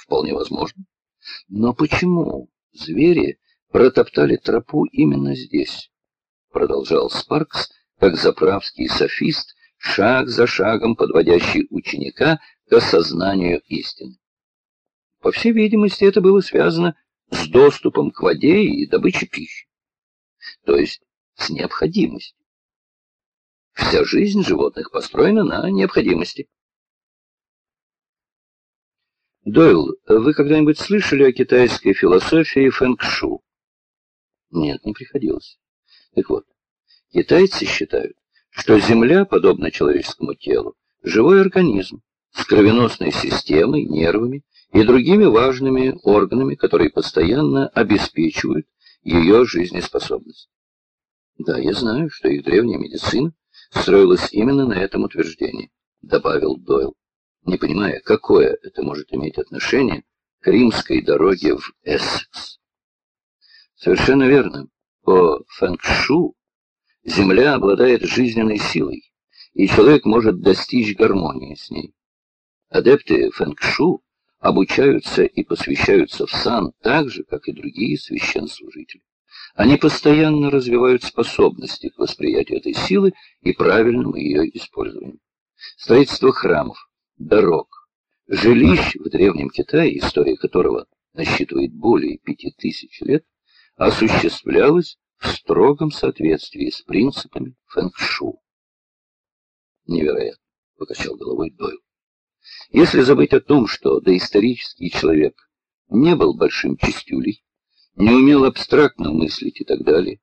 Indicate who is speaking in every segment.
Speaker 1: Вполне возможно. Но почему звери протоптали тропу именно здесь? Продолжал Спаркс, как заправский софист, шаг за шагом подводящий ученика к осознанию истины. По всей видимости, это было связано с доступом к воде и добычей пищи, то есть с необходимостью. Вся жизнь животных построена на необходимости. Дойл, вы когда-нибудь слышали о китайской философии фэнг-шу? Нет, не приходилось. Так вот, китайцы считают, что Земля, подобно человеческому телу, живой организм с кровеносной системой, нервами и другими важными органами, которые постоянно обеспечивают ее жизнеспособность. Да, я знаю, что их древняя медицина строилась именно на этом утверждении, добавил Дойл не понимая, какое это может иметь отношение к римской дороге в Эссекс. Совершенно верно. По фэнкшу Земля обладает жизненной силой, и человек может достичь гармонии с ней. Адепты фэнкшу обучаются и посвящаются в сан так же, как и другие священнослужители. Они постоянно развивают способности к восприятию этой силы и правильному ее использованию. Строительство храмов, дорог, жилищ в Древнем Китае, история которого насчитывает более пяти тысяч лет, осуществлялась в строгом соответствии с принципами фэнг-шу. Невероятно, покачал головой Дойл. Если забыть о том, что доисторический человек не был большим чистюлей, не умел абстрактно мыслить и так далее,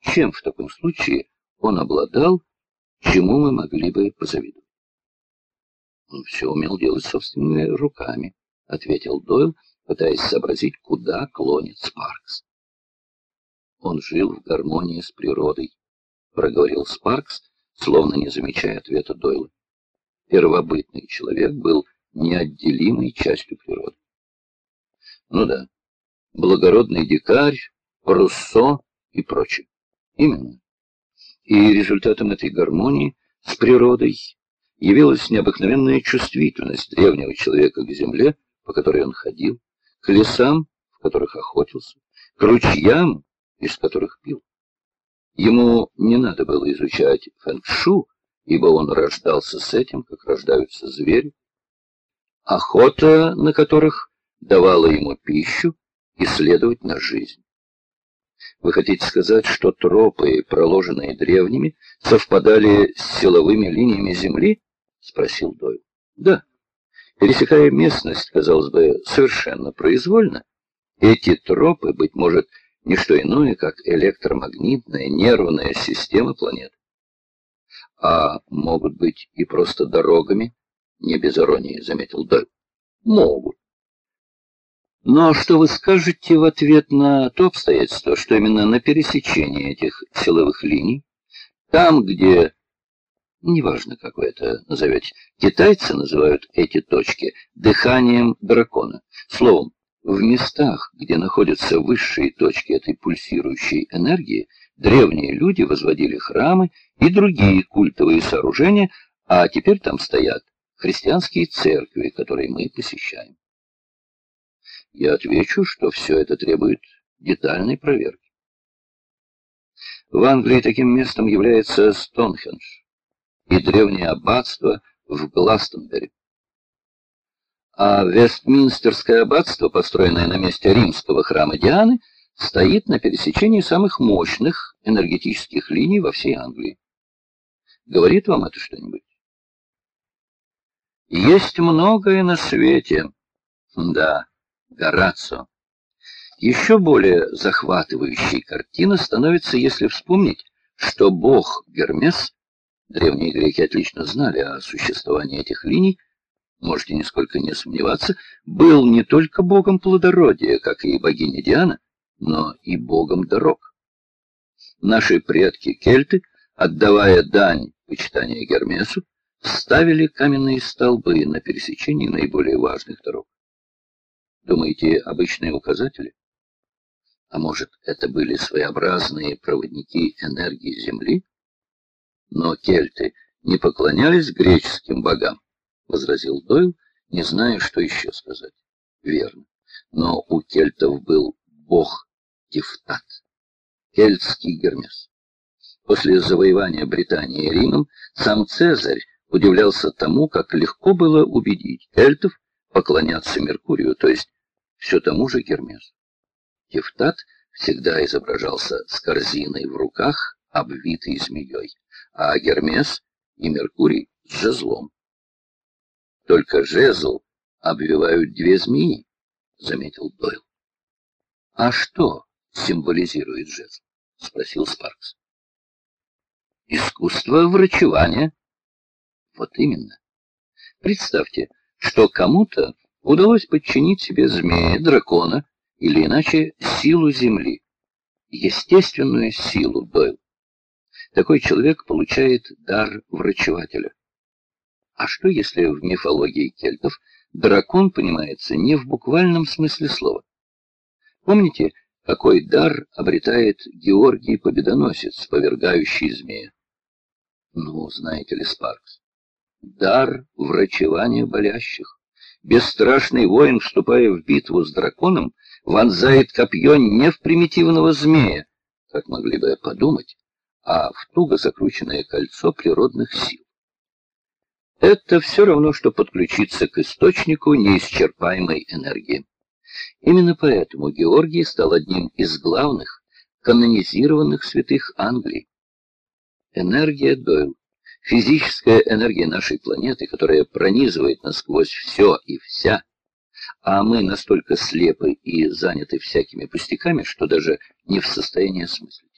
Speaker 1: чем в таком случае он обладал, чему мы могли бы позавидовать? Он все умел делать собственными руками, — ответил Дойл, пытаясь сообразить, куда клонит Спаркс. Он жил в гармонии с природой, — проговорил Спаркс, словно не замечая ответа Дойла. Первобытный человек был неотделимой частью природы. Ну да, благородный дикарь, Руссо и прочее. Именно. И результатом этой гармонии с природой явилась необыкновенная чувствительность древнего человека к земле, по которой он ходил, к лесам, в которых охотился, к ручьям, из которых пил. Ему не надо было изучать фэнкшу, ибо он рождался с этим, как рождаются звери. Охота на которых давала ему пищу и, следовательно, жизнь. Вы хотите сказать, что тропы, проложенные древними, совпадали с силовыми линиями Земли? — спросил Дойл. — Да. Пересекая местность, казалось бы, совершенно произвольно, эти тропы, быть может, не что иное, как электромагнитная нервная система планет. А могут быть и просто дорогами, не без иронии, заметил Дойл. Могут. Но что вы скажете в ответ на то обстоятельство, что именно на пересечении этих силовых линий, там, где неважно, как вы это назовете. Китайцы называют эти точки дыханием дракона. Словом, в местах, где находятся высшие точки этой пульсирующей энергии, древние люди возводили храмы и другие культовые сооружения, а теперь там стоят христианские церкви, которые мы посещаем. Я отвечу, что все это требует детальной проверки. В Англии таким местом является Стоунхендж и древнее аббатство в Гластонбери. А Вестминстерское аббатство, построенное на месте римского храма Дианы, стоит на пересечении самых мощных энергетических линий во всей Англии. Говорит вам это что-нибудь? Есть многое на свете. Да, Горацио. Еще более захватывающей картина становится, если вспомнить, что бог Гермес Древние греки отлично знали о существовании этих линий, можете нисколько не сомневаться, был не только богом плодородия, как и богиня Диана, но и богом дорог. Наши предки-кельты, отдавая дань почитания Гермесу, ставили каменные столбы на пересечении наиболее важных дорог. Думаете, обычные указатели? А может, это были своеобразные проводники энергии Земли? Но кельты не поклонялись греческим богам, — возразил Дойл, не зная, что еще сказать. Верно. Но у кельтов был бог Тефтат, кельтский Гермес. После завоевания Британии Римом сам Цезарь удивлялся тому, как легко было убедить кельтов поклоняться Меркурию, то есть все тому же Гермесу. Тефтат всегда изображался с корзиной в руках, обвитой змеей, а Гермес и Меркурий с жезлом. Только жезл обвивают две змеи, — заметил Дойл. — А что символизирует жезл? — спросил Спаркс. — Искусство врачевания. Вот именно. Представьте, что кому-то удалось подчинить себе змея, дракона или иначе силу Земли. Естественную силу, Дойл. Такой человек получает дар врачевателя. А что, если в мифологии кельтов дракон понимается не в буквальном смысле слова? Помните, какой дар обретает Георгий Победоносец, повергающий змея? Ну, знаете ли, Спаркс, дар врачевания болящих. Бесстрашный воин, вступая в битву с драконом, вонзает копье не в примитивного змея, как могли бы подумать, а в туго закрученное кольцо природных сил. Это все равно, что подключиться к источнику неисчерпаемой энергии. Именно поэтому Георгий стал одним из главных канонизированных святых Англии. Энергия Дойл, физическая энергия нашей планеты, которая пронизывает насквозь все и вся, а мы настолько слепы и заняты всякими пустяками, что даже не в состоянии осмыслить.